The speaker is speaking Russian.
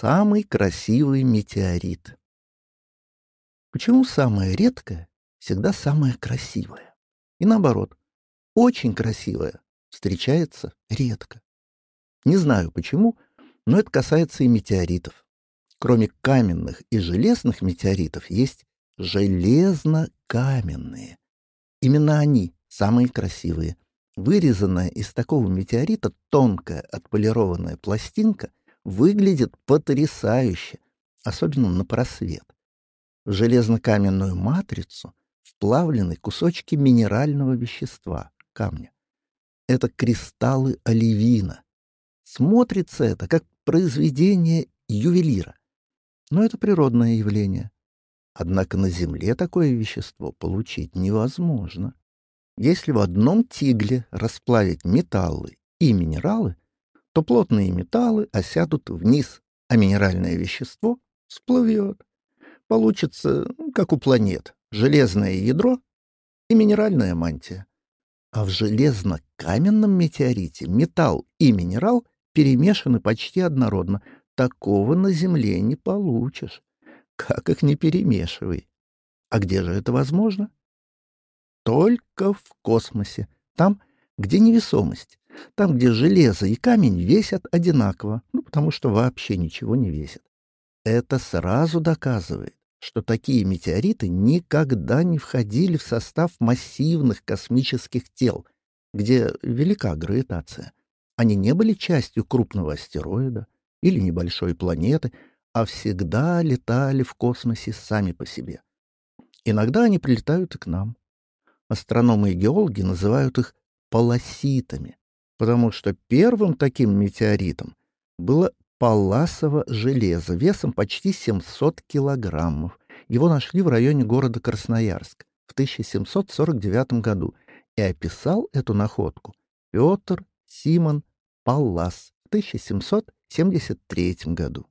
Самый красивый метеорит. Почему самое редкое всегда самое красивое? И наоборот, очень красивое встречается редко. Не знаю почему, но это касается и метеоритов. Кроме каменных и железных метеоритов есть железно-каменные. Именно они самые красивые. Вырезанная из такого метеорита тонкая отполированная пластинка выглядит потрясающе, особенно на просвет. В железно-каменную матрицу вплавлены кусочки минерального вещества, камня. Это кристаллы оливина. Смотрится это как произведение ювелира. Но это природное явление. Однако на Земле такое вещество получить невозможно. Если в одном тигле расплавить металлы и минералы, то плотные металлы осядут вниз, а минеральное вещество всплывет. Получится, как у планет, железное ядро и минеральная мантия. А в железно-каменном метеорите металл и минерал перемешаны почти однородно. Такого на Земле не получишь. Как их не перемешивай. А где же это возможно? Только в космосе. Там, где невесомость. Там, где железо и камень весят одинаково, ну, потому что вообще ничего не весят. Это сразу доказывает, что такие метеориты никогда не входили в состав массивных космических тел, где велика гравитация. Они не были частью крупного астероида или небольшой планеты, а всегда летали в космосе сами по себе. Иногда они прилетают и к нам. Астрономы и геологи называют их полоситами, потому что первым таким метеоритом было паласово железо весом почти 700 килограммов. Его нашли в районе города Красноярск в 1749 году, и описал эту находку Петр Симон Паллас в 1773 году.